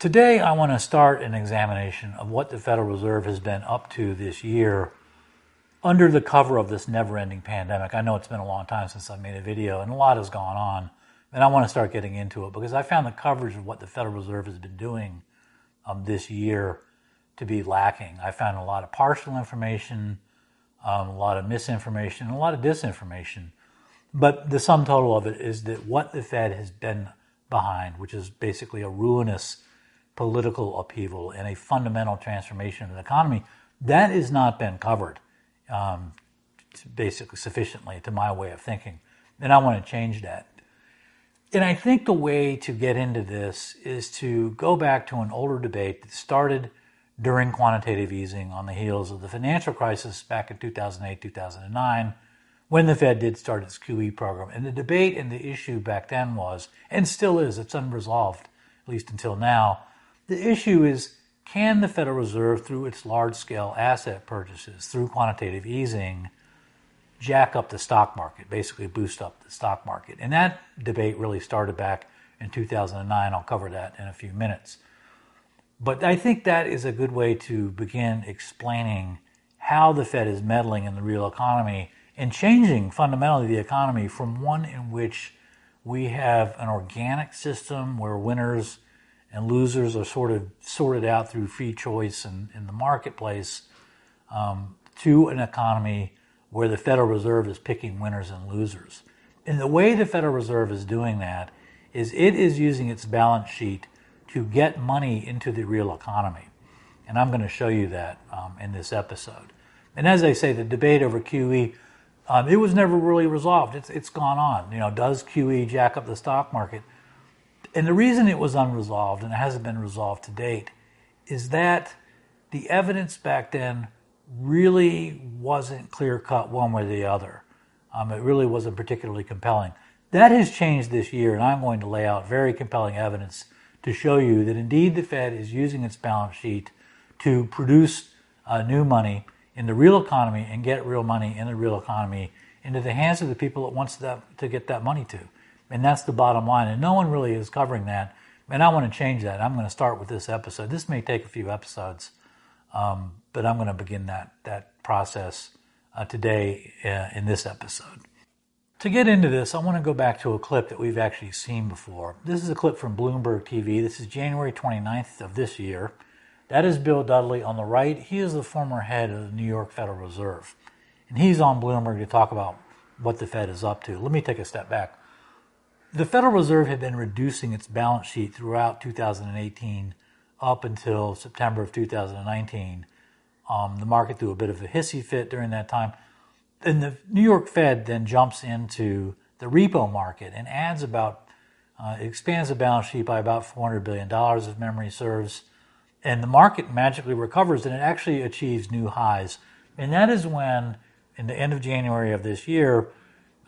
Today, I want to start an examination of what the Federal Reserve has been up to this year under the cover of this never ending pandemic. I know it's been a long time since I made a video, and a lot has gone on. And I want to start getting into it because I found the coverage of what the Federal Reserve has been doing um, this year to be lacking. I found a lot of partial information, um, a lot of misinformation, and a lot of disinformation. But the sum total of it is that what the Fed has been behind, which is basically a ruinous political upheaval and a fundamental transformation of the economy, that has not been covered um, basically sufficiently to my way of thinking. And I want to change that. And I think the way to get into this is to go back to an older debate that started during quantitative easing on the heels of the financial crisis back in 2008, 2009, when the Fed did start its QE program. And the debate and the issue back then was, and still is, it's unresolved, at least until now, the issue is can the Federal Reserve, through its large scale asset purchases, through quantitative easing, jack up the stock market, basically boost up the stock market? And that debate really started back in 2009. I'll cover that in a few minutes. But I think that is a good way to begin explaining how the Fed is meddling in the real economy and changing fundamentally the economy from one in which we have an organic system where winners and losers are sort of sorted out through free choice and in the marketplace um, to an economy where the Federal Reserve is picking winners and losers. And the way the Federal Reserve is doing that is it is using its balance sheet to get money into the real economy. And I'm going to show you that um, in this episode. And as I say, the debate over QE, um, it was never really resolved. It's, it's gone on. You know, does QE jack up the stock market? And the reason it was unresolved and it hasn't been resolved to date is that the evidence back then really wasn't clear cut one way or the other. Um, it really wasn't particularly compelling. That has changed this year, and I'm going to lay out very compelling evidence to show you that indeed the Fed is using its balance sheet to produce uh, new money in the real economy and get real money in the real economy into the hands of the people it wants that, to get that money to. And that's the bottom line. And no one really is covering that. And I want to change that. I'm going to start with this episode. This may take a few episodes, um, but I'm going to begin that, that process uh, today uh, in this episode. To get into this, I want to go back to a clip that we've actually seen before. This is a clip from Bloomberg TV. This is January 29th of this year. That is Bill Dudley on the right. He is the former head of the New York Federal Reserve. And he's on Bloomberg to talk about what the Fed is up to. Let me take a step back. The Federal Reserve had been reducing its balance sheet throughout 2018 up until September of 2019. Um, the market threw a bit of a hissy fit during that time. And the New York Fed then jumps into the repo market and adds about, uh, expands the balance sheet by about $400 billion, if memory serves. And the market magically recovers and it actually achieves new highs. And that is when, in the end of January of this year,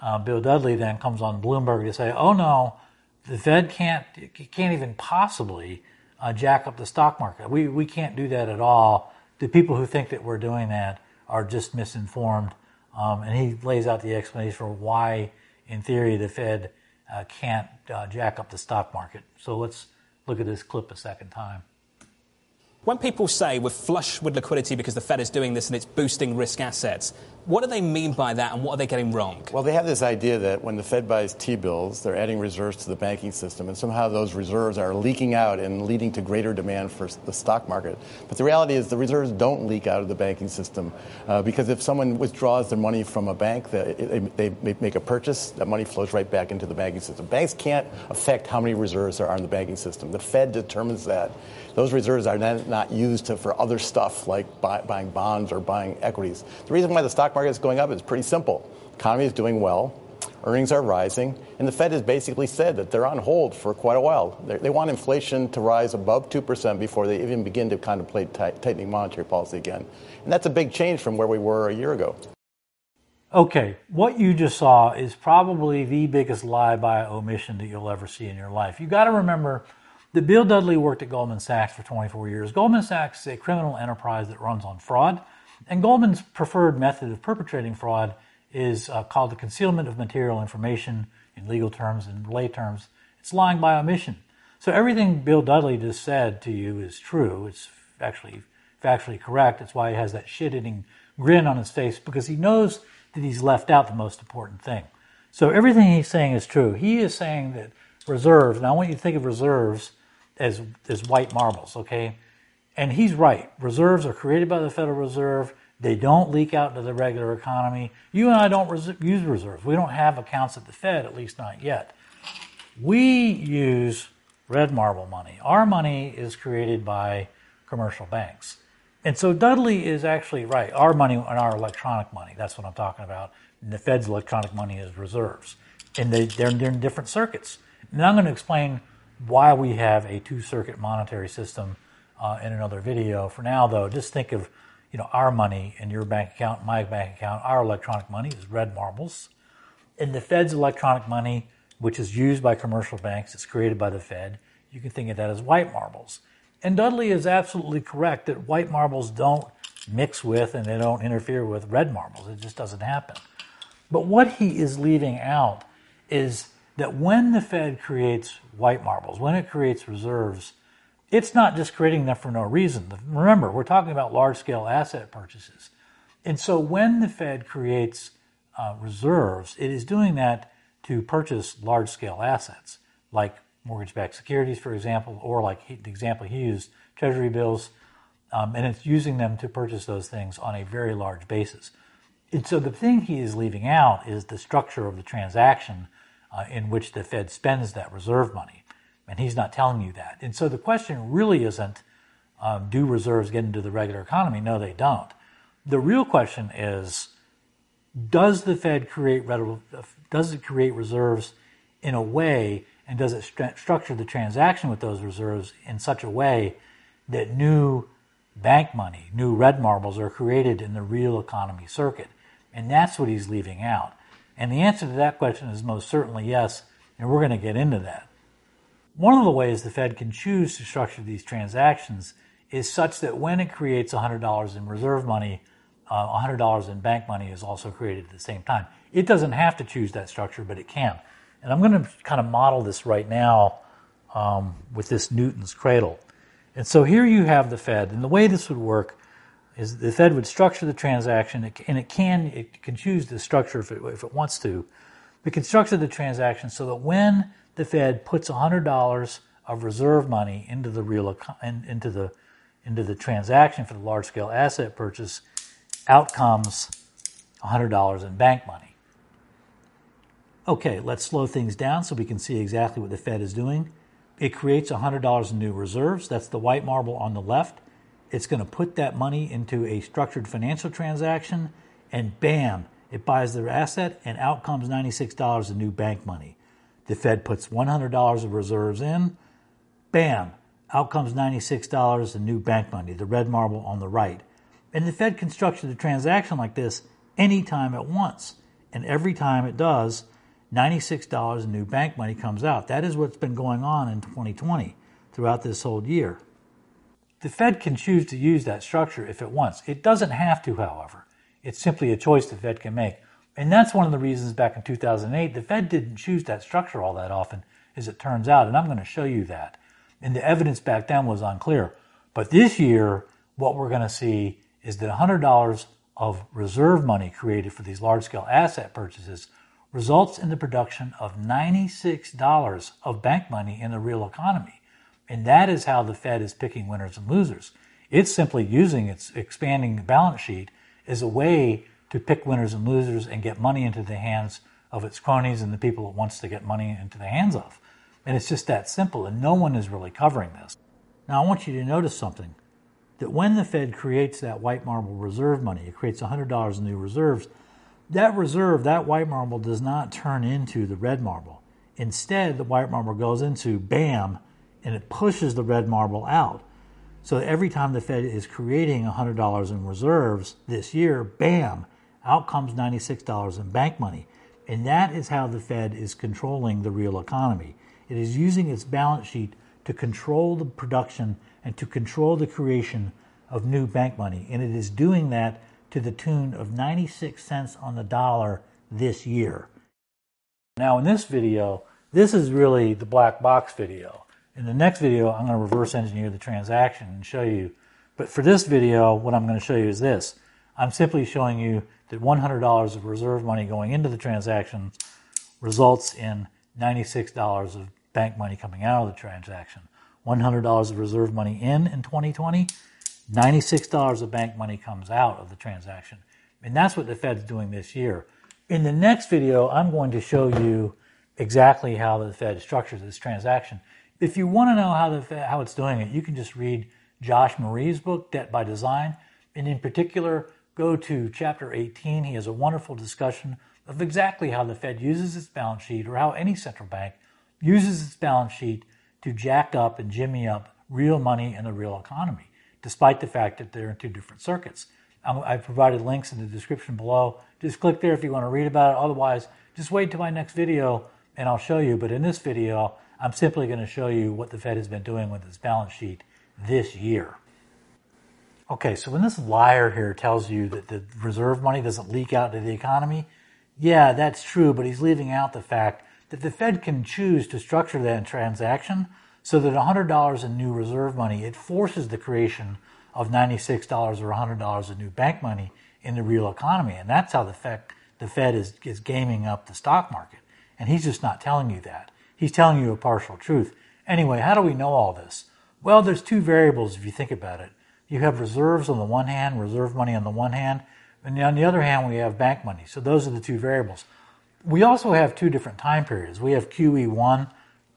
uh, Bill Dudley then comes on Bloomberg to say, "Oh no, the Fed can't can't even possibly uh, jack up the stock market. We we can't do that at all. The people who think that we're doing that are just misinformed." Um, and he lays out the explanation for why, in theory, the Fed uh, can't uh, jack up the stock market. So let's look at this clip a second time. When people say we're flush with liquidity because the Fed is doing this and it's boosting risk assets, what do they mean by that and what are they getting wrong? Well, they have this idea that when the Fed buys T bills, they're adding reserves to the banking system, and somehow those reserves are leaking out and leading to greater demand for the stock market. But the reality is the reserves don't leak out of the banking system uh, because if someone withdraws their money from a bank, they, they, they make a purchase, that money flows right back into the banking system. Banks can't affect how many reserves there are in the banking system. The Fed determines that. Those reserves are then not used to, for other stuff like buy, buying bonds or buying equities. The reason why the stock stock market is going up is pretty simple. Economy is doing well, earnings are rising, and the Fed has basically said that they're on hold for quite a while. They're, they want inflation to rise above 2% before they even begin to contemplate tightening monetary policy again. And that's a big change from where we were a year ago. Okay, what you just saw is probably the biggest lie by omission that you'll ever see in your life. You got to remember that Bill Dudley worked at Goldman Sachs for 24 years. Goldman Sachs is a criminal enterprise that runs on fraud and Goldman's preferred method of perpetrating fraud is uh, called the concealment of material information in legal terms and lay terms. It's lying by omission. So everything Bill Dudley just said to you is true. It's actually factually correct. It's why he has that shit-eating grin on his face because he knows that he's left out the most important thing. So everything he's saying is true. He is saying that reserves. Now I want you to think of reserves as as white marbles, okay? And he's right. Reserves are created by the Federal Reserve. They don't leak out into the regular economy. You and I don't res- use reserves. We don't have accounts at the Fed, at least not yet. We use red marble money. Our money is created by commercial banks. And so Dudley is actually right. Our money and our electronic money, that's what I'm talking about. And the Fed's electronic money is reserves. And they, they're, they're in different circuits. And I'm going to explain why we have a two circuit monetary system uh, in another video. For now, though, just think of you know our money in your bank account, my bank account. Our electronic money is red marbles. And the Fed's electronic money, which is used by commercial banks, it's created by the Fed, you can think of that as white marbles. And Dudley is absolutely correct that white marbles don't mix with and they don't interfere with red marbles. It just doesn't happen. But what he is leaving out is that when the Fed creates white marbles, when it creates reserves, it's not just creating them for no reason. Remember, we're talking about large scale asset purchases. And so when the Fed creates uh, reserves, it is doing that to purchase large scale assets like mortgage backed securities, for example, or like he, the example he used, treasury bills. Um, and it's using them to purchase those things on a very large basis. And so the thing he is leaving out is the structure of the transaction uh, in which the Fed spends that reserve money. And he's not telling you that. And so the question really isn't um, do reserves get into the regular economy? No, they don't. The real question is does the Fed create does it create reserves in a way and does it st- structure the transaction with those reserves in such a way that new bank money, new red marbles are created in the real economy circuit? And that's what he's leaving out. And the answer to that question is most certainly yes, and we're going to get into that. One of the ways the Fed can choose to structure these transactions is such that when it creates $100 in reserve money, uh, $100 in bank money is also created at the same time. It doesn't have to choose that structure, but it can. And I'm going to kind of model this right now um, with this Newton's cradle. And so here you have the Fed, and the way this would work is the Fed would structure the transaction, and it can it can choose the structure if it, if it wants to. It can structure the transaction so that when the Fed puts $100 of reserve money into the real into the into the transaction for the large scale asset purchase, out comes $100 in bank money. Okay, let's slow things down so we can see exactly what the Fed is doing. It creates $100 in new reserves. That's the white marble on the left. It's going to put that money into a structured financial transaction, and bam, it buys their asset, and out comes $96 in new bank money. The Fed puts $100 of reserves in, bam, out comes $96 in new bank money, the red marble on the right. And the Fed can structure the transaction like this anytime at once. And every time it does, $96 in new bank money comes out. That is what's been going on in 2020 throughout this whole year. The Fed can choose to use that structure if it wants. It doesn't have to, however. It's simply a choice the Fed can make. And that's one of the reasons back in 2008 the Fed didn't choose that structure all that often, as it turns out. And I'm going to show you that. And the evidence back then was unclear. But this year, what we're going to see is that $100 of reserve money created for these large scale asset purchases results in the production of $96 of bank money in the real economy. And that is how the Fed is picking winners and losers. It's simply using its expanding balance sheet as a way to pick winners and losers and get money into the hands of its cronies and the people it wants to get money into the hands of. And it's just that simple, and no one is really covering this. Now, I want you to notice something that when the Fed creates that white marble reserve money, it creates $100 in new reserves, that reserve, that white marble, does not turn into the red marble. Instead, the white marble goes into BAM, and it pushes the red marble out. So every time the Fed is creating $100 in reserves this year, bam, out comes $96 in bank money. And that is how the Fed is controlling the real economy. It is using its balance sheet to control the production and to control the creation of new bank money. And it is doing that to the tune of 96 cents on the dollar this year. Now, in this video, this is really the black box video. In the next video, I'm going to reverse engineer the transaction and show you. But for this video, what I'm going to show you is this. I'm simply showing you that $100 of reserve money going into the transaction results in $96 of bank money coming out of the transaction. $100 of reserve money in in 2020, $96 of bank money comes out of the transaction. And that's what the Fed's doing this year. In the next video, I'm going to show you exactly how the Fed structures this transaction. If you want to know how, the Fed, how it's doing it, you can just read Josh Marie's book, Debt by Design. And in particular, go to chapter 18. He has a wonderful discussion of exactly how the Fed uses its balance sheet or how any central bank uses its balance sheet to jack up and jimmy up real money in the real economy, despite the fact that they're in two different circuits. I've provided links in the description below. Just click there if you want to read about it. Otherwise, just wait till my next video and I'll show you. But in this video, I'm simply going to show you what the Fed has been doing with its balance sheet this year. Okay, so when this liar here tells you that the reserve money doesn't leak out to the economy, yeah, that's true, but he's leaving out the fact that the Fed can choose to structure that transaction so that $100 in new reserve money, it forces the creation of $96 or $100 of new bank money in the real economy. And that's how the Fed, the Fed is, is gaming up the stock market. And he's just not telling you that. He's telling you a partial truth. Anyway, how do we know all this? Well, there's two variables if you think about it. You have reserves on the one hand, reserve money on the one hand, and on the other hand, we have bank money. So those are the two variables. We also have two different time periods. We have QE1.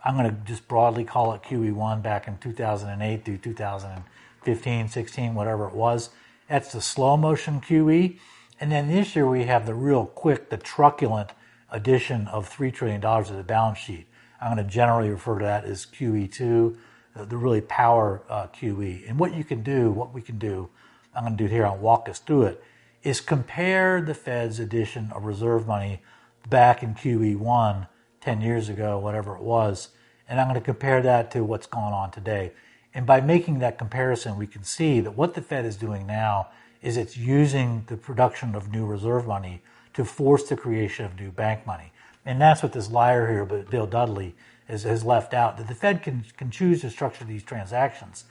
I'm going to just broadly call it QE1 back in 2008 through 2015, 16, whatever it was. That's the slow motion QE. And then this year we have the real quick, the truculent addition of $3 trillion to the balance sheet. I'm going to generally refer to that as QE2, the really power uh, QE. And what you can do, what we can do, I'm going to do here, I'll walk us through it, is compare the Fed's addition of reserve money back in QE1 10 years ago, whatever it was, and I'm going to compare that to what's going on today. And by making that comparison, we can see that what the Fed is doing now is it's using the production of new reserve money to force the creation of new bank money. And that's what this liar here, Bill Dudley, is, has left out, that the Fed can, can choose to structure these transactions.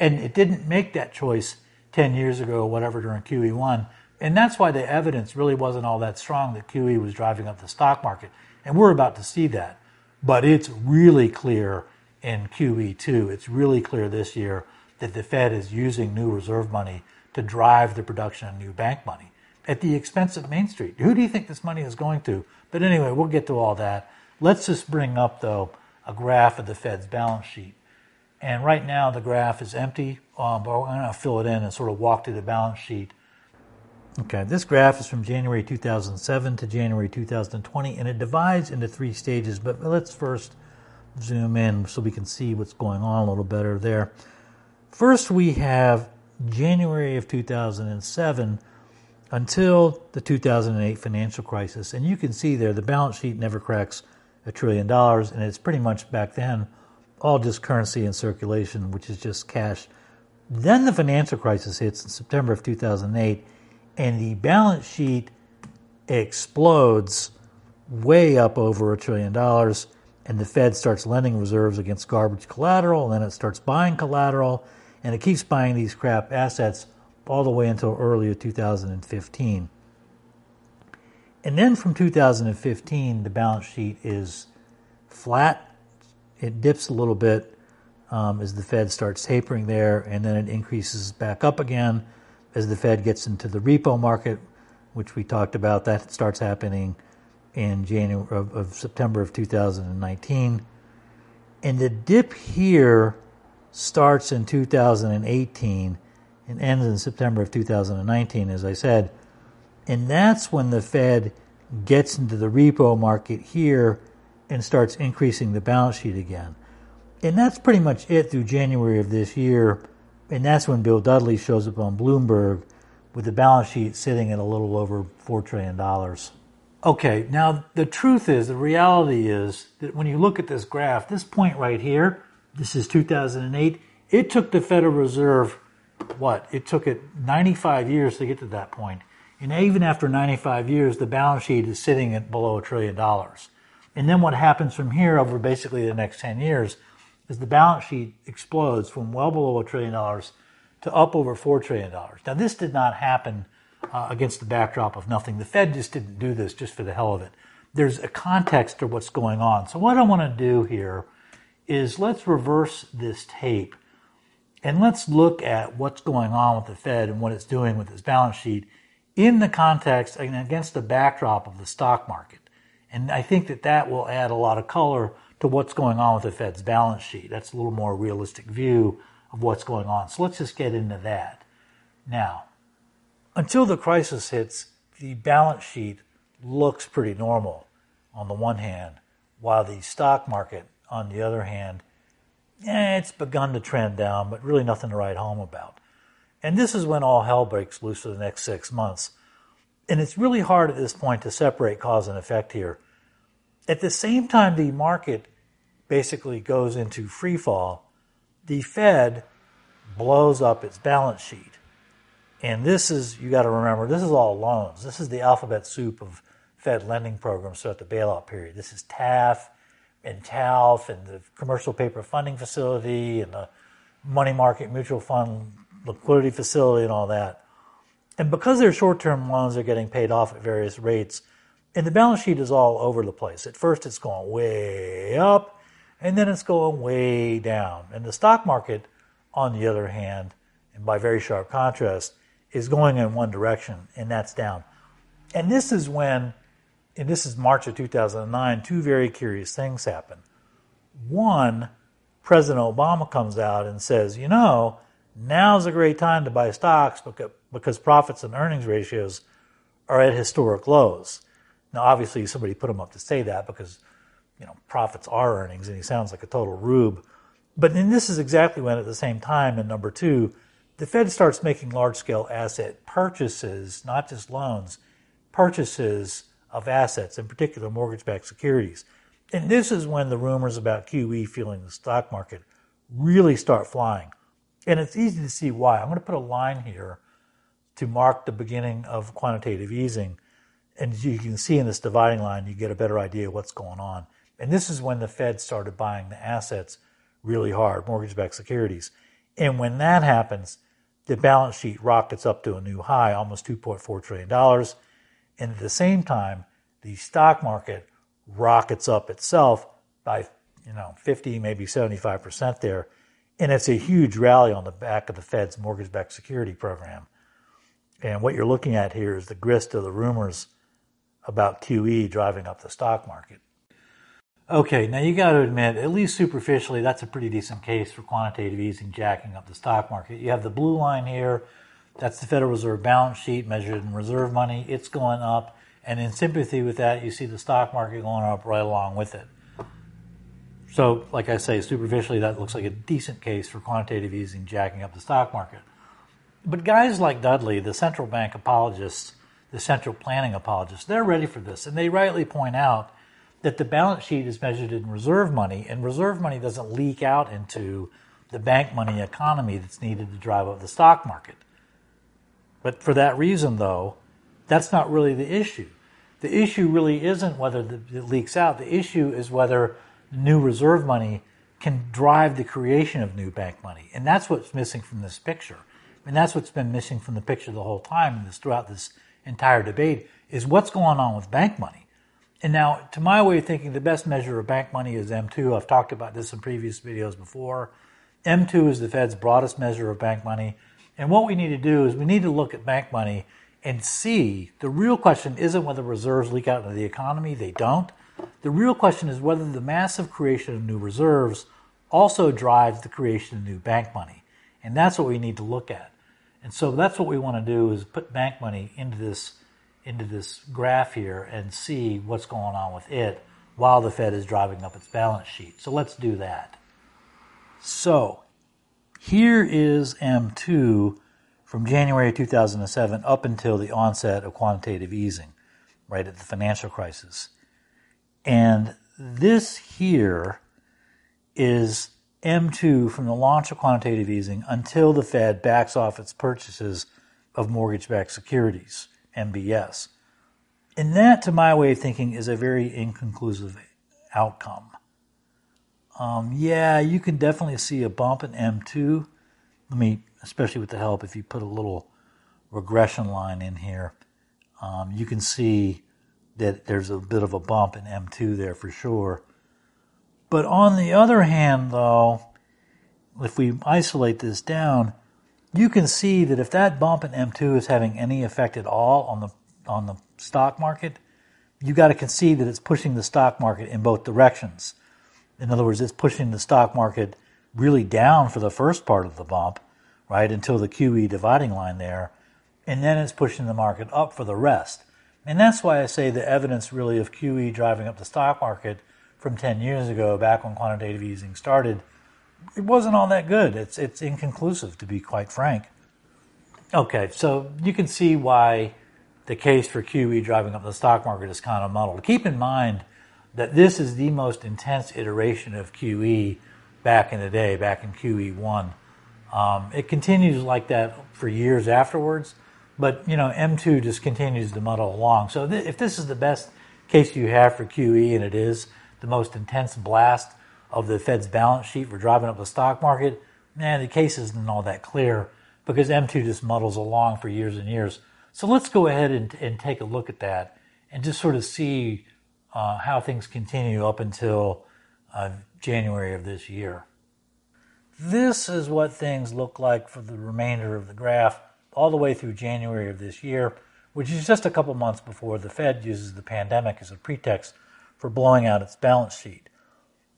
And it didn't make that choice 10 years ago or whatever during QE1 and that's why the evidence really wasn't all that strong that QE was driving up the stock market. And we're about to see that. But it's really clear in QE2, it's really clear this year that the Fed is using new reserve money to drive the production of new bank money at the expense of Main Street. Who do you think this money is going to? But anyway, we'll get to all that. Let's just bring up, though, a graph of the Fed's balance sheet. And right now the graph is empty, um, but we're going to fill it in and sort of walk through the balance sheet Okay, this graph is from January 2007 to January 2020, and it divides into three stages. But let's first zoom in so we can see what's going on a little better there. First, we have January of 2007 until the 2008 financial crisis. And you can see there the balance sheet never cracks a trillion dollars, and it's pretty much back then all just currency in circulation, which is just cash. Then the financial crisis hits in September of 2008 and the balance sheet explodes way up over a trillion dollars, and the Fed starts lending reserves against garbage collateral, and then it starts buying collateral, and it keeps buying these crap assets all the way until early 2015. And then from 2015, the balance sheet is flat. It dips a little bit um, as the Fed starts tapering there, and then it increases back up again as the Fed gets into the repo market, which we talked about, that starts happening in January of, of September of 2019. And the dip here starts in 2018 and ends in September of 2019, as I said. And that's when the Fed gets into the repo market here and starts increasing the balance sheet again. And that's pretty much it through January of this year. And that's when Bill Dudley shows up on Bloomberg with the balance sheet sitting at a little over $4 trillion. Okay, now the truth is, the reality is that when you look at this graph, this point right here, this is 2008, it took the Federal Reserve, what? It took it 95 years to get to that point. And even after 95 years, the balance sheet is sitting at below a trillion dollars. And then what happens from here over basically the next 10 years is the balance sheet explodes from well below a trillion dollars to up over $4 trillion. Now, this did not happen uh, against the backdrop of nothing. The Fed just didn't do this just for the hell of it. There's a context to what's going on. So, what I want to do here is let's reverse this tape and let's look at what's going on with the Fed and what it's doing with its balance sheet in the context and against the backdrop of the stock market. And I think that that will add a lot of color to what's going on with the Fed's balance sheet. That's a little more realistic view of what's going on. So let's just get into that. Now, until the crisis hits, the balance sheet looks pretty normal on the one hand, while the stock market, on the other hand, eh, it's begun to trend down, but really nothing to write home about. And this is when all hell breaks loose for the next six months. And it's really hard at this point to separate cause and effect here. At the same time, the market basically goes into free fall, the Fed blows up its balance sheet. And this is, you got to remember, this is all loans. This is the alphabet soup of Fed lending programs throughout the bailout period. This is TAF and TALF and the commercial paper funding facility and the money market mutual fund liquidity facility and all that. And because their short term loans are getting paid off at various rates, and the balance sheet is all over the place. At first, it's going way up, and then it's going way down. And the stock market, on the other hand, and by very sharp contrast, is going in one direction, and that's down. And this is when, and this is March of 2009, two very curious things happen. One, President Obama comes out and says, you know, now's a great time to buy stocks because, profits and earnings ratios are at historic lows. Now, obviously, somebody put him up to say that because, you know, profits are earnings, and he sounds like a total rube. But then this is exactly when, at the same time, in number two, the Fed starts making large scale asset purchases, not just loans, purchases of assets, in particular mortgage backed securities. And this is when the rumors about QE fueling the stock market really start flying. And it's easy to see why. I'm going to put a line here to mark the beginning of quantitative easing and you can see in this dividing line, you get a better idea of what's going on. And this is when the Fed started buying the assets really hard, mortgage backed securities. And when that happens, the balance sheet rockets up to a new high, almost $2.4 trillion. And at the same time, the stock market rockets up itself by, you know, 50, maybe 75% there. And it's a huge rally on the back of the Fed's mortgage backed security program. And what you're looking at here is the grist of the rumors about QE driving up the stock market. Okay, now you got to admit, at least superficially, that's a pretty decent case for quantitative easing jacking up the stock market. You have the blue line here, that's the Federal Reserve balance sheet measured in reserve money. It's going up, and in sympathy with that, you see the stock market going up right along with it. So, like I say, superficially, that looks like a decent case for quantitative easing jacking up the stock market. But guys like Dudley, the central bank apologists, the central planning apologists, they're ready for this. And they rightly point out that the balance sheet is measured in reserve money, and reserve money doesn't leak out into the bank money economy that's needed to drive up the stock market. But for that reason, though, that's not really the issue. The issue really isn't whether it leaks out. The issue is whether new reserve money can drive the creation of new bank money. And that's what's missing from this picture. And that's what's been missing from the picture the whole time and this, throughout this entire debate is what's going on with bank money. And now, to my way of thinking, the best measure of bank money is M2. I've talked about this in previous videos before. M2 is the Fed's broadest measure of bank money. And what we need to do is we need to look at bank money and see the real question isn't whether reserves leak out into the economy, they don't. The real question is whether the massive creation of new reserves also drives the creation of new bank money. And that's what we need to look at. And so that's what we want to do is put bank money into this into this graph here and see what's going on with it while the Fed is driving up its balance sheet. So let's do that. So here is M2 from January 2007 up until the onset of quantitative easing, right at the financial crisis. And this here is M2 from the launch of quantitative easing until the Fed backs off its purchases of mortgage backed securities, MBS. And that, to my way of thinking, is a very inconclusive outcome. Um, yeah, you can definitely see a bump in M2. Let me, especially with the help, if you put a little regression line in here, um, you can see that there's a bit of a bump in M2 there for sure. But on the other hand, though, if we isolate this down, you can see that if that bump in M2 is having any effect at all on the on the stock market, you got to concede that it's pushing the stock market in both directions. In other words, it's pushing the stock market really down for the first part of the bump, right, until the QE dividing line there, and then it's pushing the market up for the rest. And that's why I say the evidence really of QE driving up the stock market from 10 years ago, back when quantitative easing started, it wasn't all that good. It's, it's inconclusive, to be quite frank. Okay, so you can see why the case for QE driving up the stock market is kind of muddled. Keep in mind that this is the most intense iteration of QE back in the day, back in QE1. Um, it continues like that for years afterwards, but you know M2 just continues to muddle along. So th- if this is the best case you have for QE, and it is the most intense blast of the Fed's balance sheet for driving up the stock market, man, the case isn't all that clear because M2 just muddles along for years and years. So let's go ahead and, and take a look at that and just sort of see uh, how things continue up until uh, January of this year. This is what things look like for the remainder of the graph all the way through January of this year, which is just a couple months before the Fed uses the pandemic as a pretext for blowing out its balance sheet.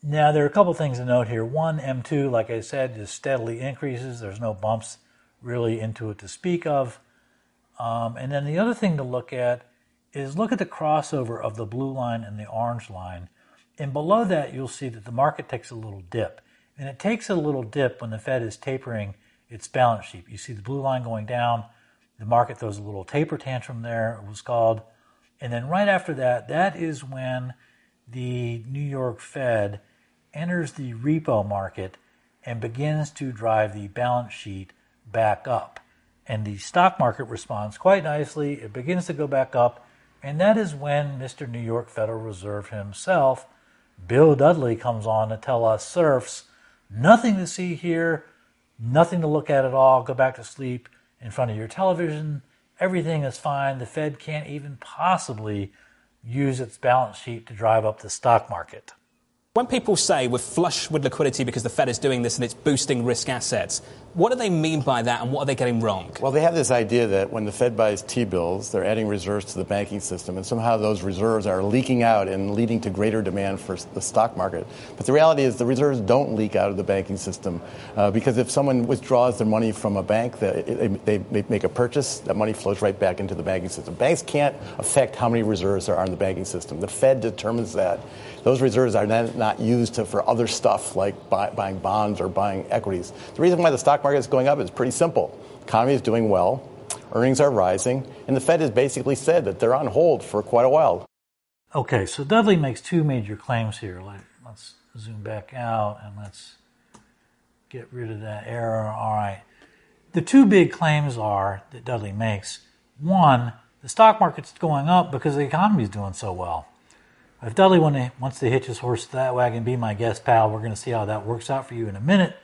Now, there are a couple things to note here. One, M2, like I said, just steadily increases. There's no bumps really into it to speak of. Um, and then the other thing to look at is look at the crossover of the blue line and the orange line. And below that, you'll see that the market takes a little dip. And it takes a little dip when the Fed is tapering its balance sheet. You see the blue line going down. The market throws a little taper tantrum there, it was called. And then right after that, that is when the New York Fed enters the repo market and begins to drive the balance sheet back up and the stock market responds quite nicely. It begins to go back up, and that is when Mr. New York Federal Reserve himself, Bill Dudley, comes on to tell us serfs, nothing to see here, nothing to look at at all. Go back to sleep in front of your television. Everything is fine. The Fed can't even possibly use its balance sheet to drive up the stock market. When people say we're flush with liquidity because the Fed is doing this and it's boosting risk assets, what do they mean by that and what are they getting wrong? Well, they have this idea that when the Fed buys T bills, they're adding reserves to the banking system, and somehow those reserves are leaking out and leading to greater demand for the stock market. But the reality is the reserves don't leak out of the banking system uh, because if someone withdraws their money from a bank, they, they, they make a purchase, that money flows right back into the banking system. Banks can't affect how many reserves there are in the banking system. The Fed determines that. Those reserves are then not used to, for other stuff like buy, buying bonds or buying equities. The reason why the stock market is going up is pretty simple. Economy is doing well, earnings are rising, and the Fed has basically said that they're on hold for quite a while. Okay, so Dudley makes two major claims here. Let's zoom back out and let's get rid of that error. All right. The two big claims are that Dudley makes one, the stock market's going up because the economy is doing so well. If Dudley wants to hitch his horse to that wagon, be my guest pal. We're going to see how that works out for you in a minute.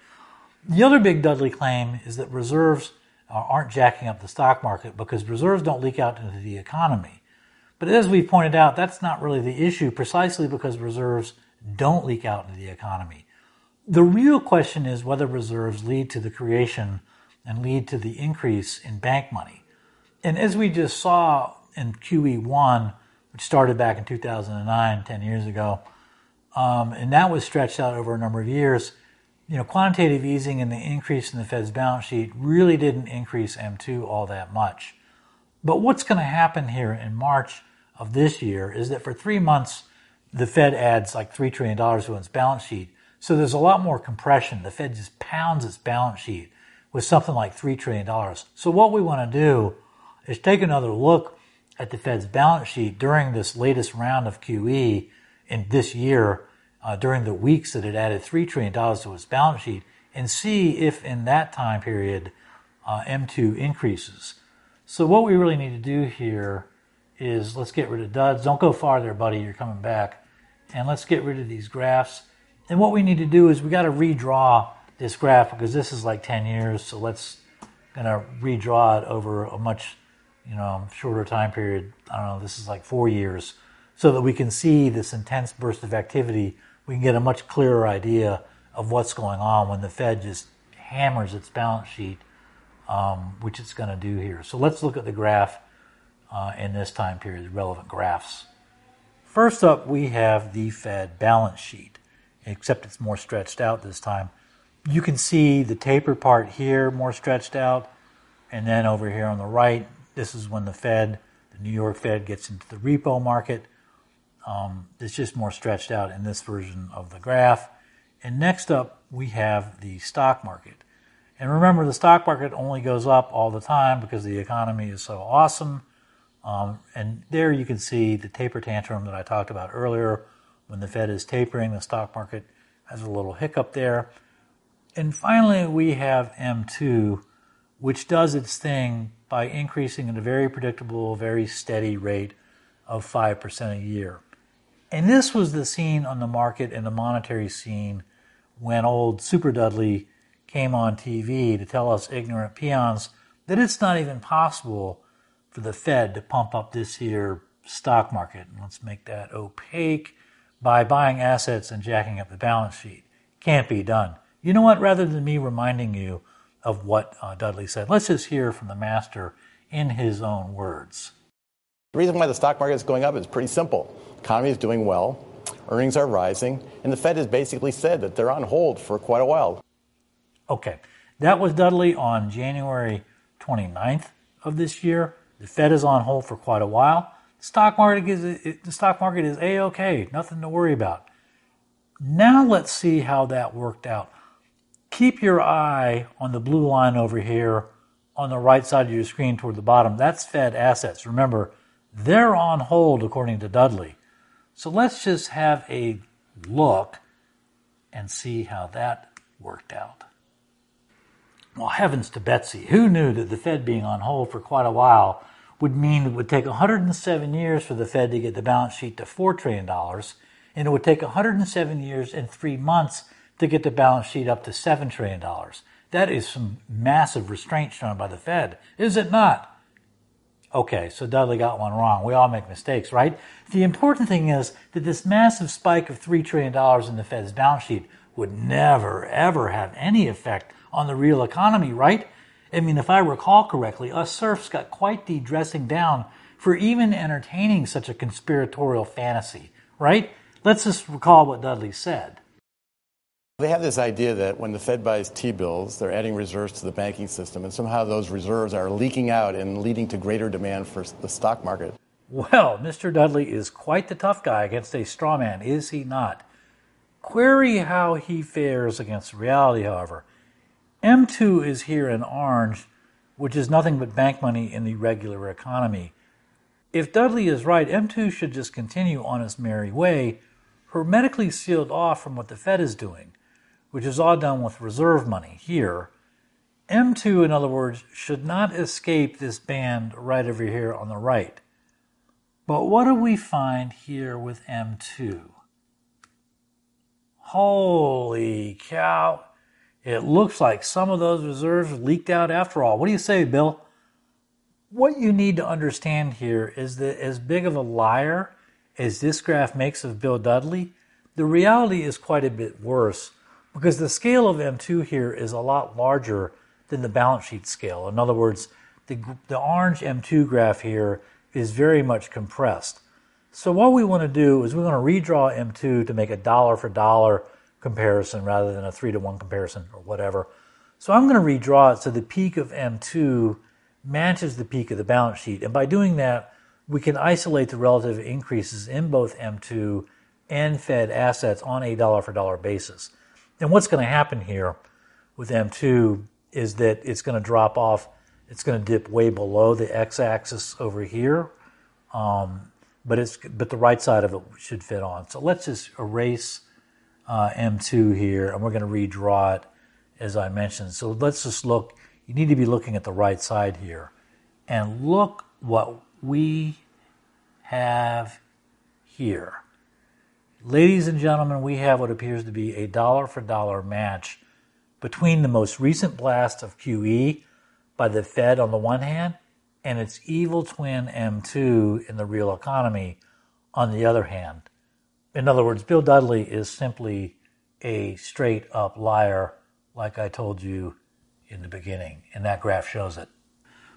The other big Dudley claim is that reserves aren't jacking up the stock market because reserves don't leak out into the economy. But as we pointed out, that's not really the issue precisely because reserves don't leak out into the economy. The real question is whether reserves lead to the creation and lead to the increase in bank money. And as we just saw in QE1, which started back in 2009, 10 years ago. Um, and that was stretched out over a number of years. You know, quantitative easing and the increase in the Fed's balance sheet really didn't increase M2 all that much. But what's going to happen here in March of this year is that for three months, the Fed adds like $3 trillion to its balance sheet. So there's a lot more compression. The Fed just pounds its balance sheet with something like $3 trillion. So what we want to do is take another look at the Fed's balance sheet during this latest round of QE in this year, uh, during the weeks that it added $3 trillion to its balance sheet, and see if in that time period uh, M2 increases. So, what we really need to do here is let's get rid of duds. Don't go far there, buddy. You're coming back. And let's get rid of these graphs. And what we need to do is we got to redraw this graph because this is like 10 years. So let's going to redraw it over a much, you know, shorter time period. I don't know, this is like four years so that we can see this intense burst of activity. We can get a much clearer idea of what's going on when the Fed just hammers its balance sheet, um, which it's going to do here. So let's look at the graph uh, in this time period, relevant graphs. First up, we have the Fed balance sheet, except it's more stretched out this time. You can see the taper part here more stretched out, and then over here on the right, this is when the Fed, the New York Fed, gets into the repo market. Um, it's just more stretched out in this version of the graph. And next up, we have the stock market. And remember, the stock market only goes up all the time because the economy is so awesome. Um, and there you can see the taper tantrum that I talked about earlier. When the Fed is tapering, the stock market has a little hiccup there. And finally, we have M2, which does its thing by increasing at a very predictable, very steady rate of 5% a year. And this was the scene on the market and the monetary scene when old Super Dudley came on TV to tell us ignorant peons that it's not even possible for the Fed to pump up this here stock market. And let's make that opaque by buying assets and jacking up the balance sheet. Can't be done. You know what? Rather than me reminding you of what uh, Dudley said, let's just hear from the master in his own words. The reason why the stock market is going up is pretty simple. Economy is doing well, earnings are rising, and the Fed has basically said that they're on hold for quite a while. Okay, that was Dudley on January 29th of this year. The Fed is on hold for quite a while. The stock market is the stock market is a okay, nothing to worry about. Now let's see how that worked out. Keep your eye on the blue line over here on the right side of your screen toward the bottom. That's Fed assets. Remember, they're on hold according to Dudley. So let's just have a look and see how that worked out. Well, heavens to Betsy, who knew that the Fed being on hold for quite a while would mean it would take 107 years for the Fed to get the balance sheet to $4 trillion, and it would take 107 years and three months to get the balance sheet up to $7 trillion. That is some massive restraint shown by the Fed, is it not? Okay, so Dudley got one wrong. We all make mistakes, right? The important thing is that this massive spike of $3 trillion in the Fed's balance sheet would never, ever have any effect on the real economy, right? I mean, if I recall correctly, us serfs got quite the dressing down for even entertaining such a conspiratorial fantasy, right? Let's just recall what Dudley said. They have this idea that when the Fed buys T bills, they're adding reserves to the banking system, and somehow those reserves are leaking out and leading to greater demand for the stock market. Well, Mr. Dudley is quite the tough guy against a straw man, is he not? Query how he fares against reality, however. M2 is here in orange, which is nothing but bank money in the regular economy. If Dudley is right, M2 should just continue on its merry way, hermetically sealed off from what the Fed is doing, which is all done with reserve money here. M2, in other words, should not escape this band right over here on the right. But what do we find here with M2? Holy cow! It looks like some of those reserves leaked out after all. What do you say, Bill? What you need to understand here is that as big of a liar as this graph makes of Bill Dudley, the reality is quite a bit worse because the scale of M2 here is a lot larger than the balance sheet scale. In other words, the, the orange M2 graph here is very much compressed. So what we want to do is we want to redraw M2 to make a dollar for dollar comparison rather than a three to one comparison or whatever. So I'm going to redraw it so the peak of M2 matches the peak of the balance sheet. And by doing that, we can isolate the relative increases in both M2 and Fed assets on a dollar for dollar basis. And what's going to happen here with M2 is that it's going to drop off, it's going to dip way below the x axis over here. Um, but it's but the right side of it should fit on. So let's just erase uh, M2 here, and we're going to redraw it as I mentioned. So let's just look. You need to be looking at the right side here, and look what we have here. Ladies and gentlemen, we have what appears to be a dollar for dollar match between the most recent blast of QE by the Fed on the one hand and its evil twin M2 in the real economy on the other hand. In other words, Bill Dudley is simply a straight up liar, like I told you in the beginning, and that graph shows it.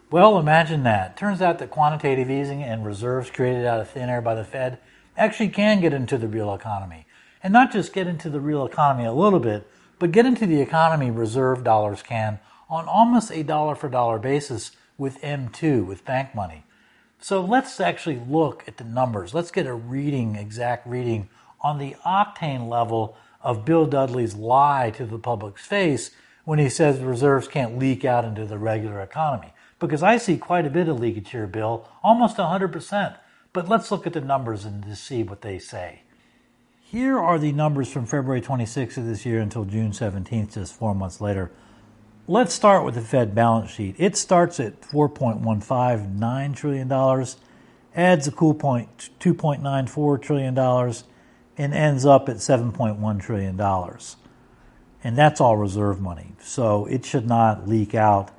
Well, imagine that. Turns out that quantitative easing and reserves created out of thin air by the Fed actually can get into the real economy. And not just get into the real economy a little bit, but get into the economy reserve dollars can on almost a dollar for dollar basis with M2, with bank money. So let's actually look at the numbers. Let's get a reading, exact reading on the octane level of Bill Dudley's lie to the public's face when he says reserves can't leak out into the regular economy. Because I see quite a bit of leakage here, Bill, almost 100%. But let's look at the numbers and to see what they say. Here are the numbers from February 26th of this year until June 17th, just four months later. Let's start with the Fed balance sheet. It starts at $4.159 trillion, adds a cool point 2.94 trillion, and ends up at $7.1 trillion. And that's all reserve money. So it should not leak out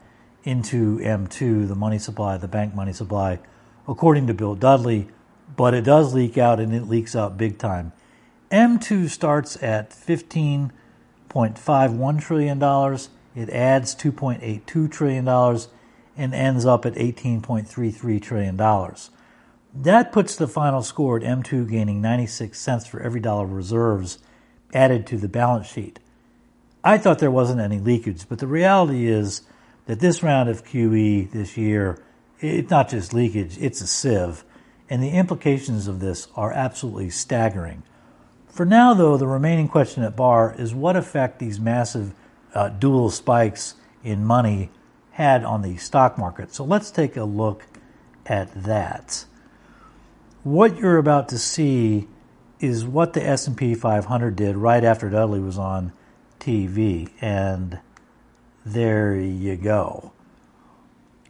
into M2, the money supply, the bank money supply, according to Bill Dudley, but it does leak out and it leaks out big time. M2 starts at $15.51 trillion, it adds $2.82 trillion, and ends up at $18.33 trillion. That puts the final score at M2 gaining 96 cents for every dollar of reserves added to the balance sheet. I thought there wasn't any leakage, but the reality is that this round of QE this year it's not just leakage, it's a sieve. And the implications of this are absolutely staggering. For now, though, the remaining question at bar is what effect these massive uh, dual spikes in money had on the stock market. So let's take a look at that. What you're about to see is what the S&P 500 did right after Dudley was on TV and there you go.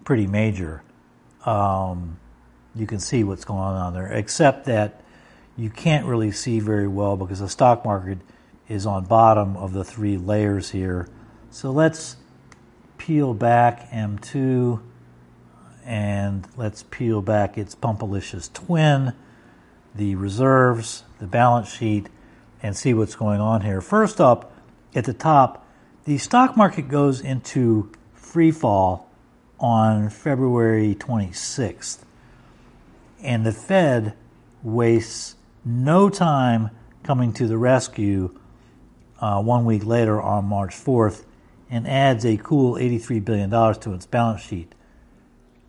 Pretty major um, you can see what's going on there, except that you can't really see very well because the stock market is on bottom of the three layers here. So let's peel back M2 and let's peel back its Pumpalicious twin, the reserves, the balance sheet, and see what's going on here. First up, at the top, the stock market goes into free fall on February 26th. And the Fed wastes no time coming to the rescue uh, one week later on March 4th and adds a cool $83 billion to its balance sheet.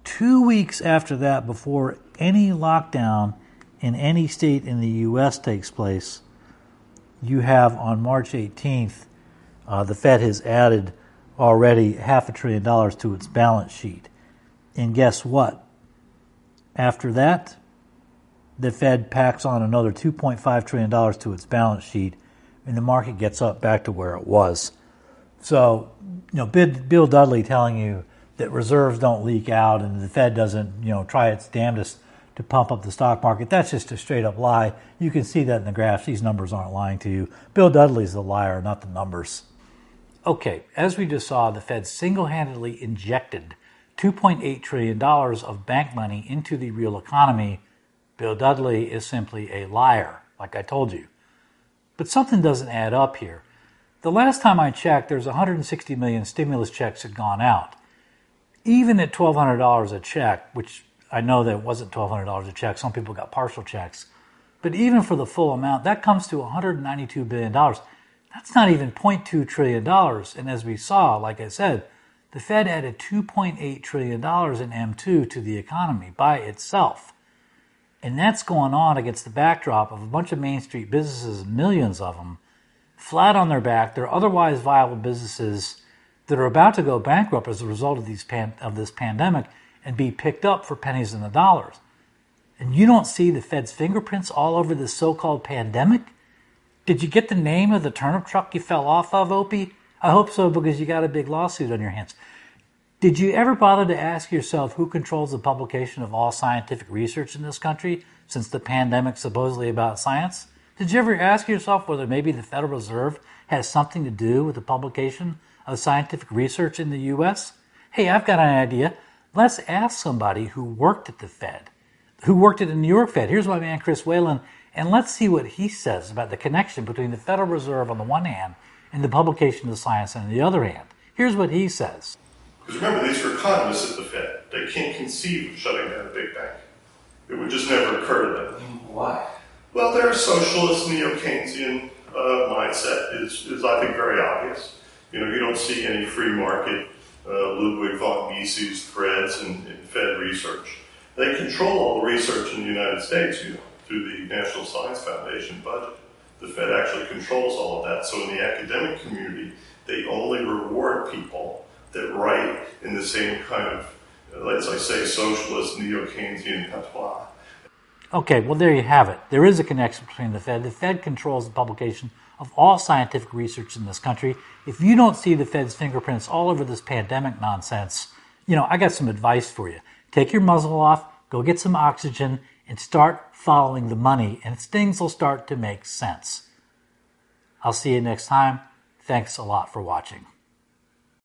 Two weeks after that, before any lockdown in any state in the U.S. takes place, you have on March 18th, uh, the Fed has added already half a trillion dollars to its balance sheet. And guess what? After that, the Fed packs on another $2.5 trillion to its balance sheet, and the market gets up back to where it was. So, you know, Bill Dudley telling you that reserves don't leak out and the Fed doesn't, you know, try its damnedest to pump up the stock market, that's just a straight up lie. You can see that in the graphs. These numbers aren't lying to you. Bill Dudley's the liar, not the numbers. Okay, as we just saw, the Fed single handedly injected $2.8 trillion of bank money into the real economy. Bill Dudley is simply a liar, like I told you. But something doesn't add up here. The last time I checked, there's 160 million stimulus checks had gone out. Even at $1,200 a check, which I know that wasn't $1,200 a check, some people got partial checks, but even for the full amount, that comes to $192 billion. That's not even $0.2 trillion. And as we saw, like I said, the Fed added $2.8 trillion in M2 to the economy by itself. And that's going on against the backdrop of a bunch of Main Street businesses, millions of them, flat on their back. They're otherwise viable businesses that are about to go bankrupt as a result of, these pan- of this pandemic and be picked up for pennies in the dollars. And you don't see the Fed's fingerprints all over this so called pandemic? Did you get the name of the turnip truck you fell off of, Opie? I hope so because you got a big lawsuit on your hands. Did you ever bother to ask yourself who controls the publication of all scientific research in this country since the pandemic's supposedly about science? Did you ever ask yourself whether maybe the Federal Reserve has something to do with the publication of scientific research in the U.S.? Hey, I've got an idea. Let's ask somebody who worked at the Fed, who worked at the New York Fed. Here's my man, Chris Whalen, and let's see what he says about the connection between the Federal Reserve on the one hand and the publication of the science on the other hand. Here's what he says. Because remember, these are economists at the Fed. They can't conceive of shutting down a big bank. It would just never occur to them. Why? Well, their socialist neo-Keynesian uh, mindset is, is, I think, very obvious. You know, you don't see any free market uh, Ludwig von Mises threads in, in, Fed research. They control all the research in the United States, you know, through the National Science Foundation budget. The Fed actually controls all of that. So in the academic community, they only reward people that write in the same kind of, let's I say, socialist neo-Keynesian patois. Okay, well, there you have it. There is a connection between the Fed. The Fed controls the publication of all scientific research in this country. If you don't see the Fed's fingerprints all over this pandemic nonsense, you know, I got some advice for you. Take your muzzle off, go get some oxygen, and start following the money, and things will start to make sense. I'll see you next time. Thanks a lot for watching.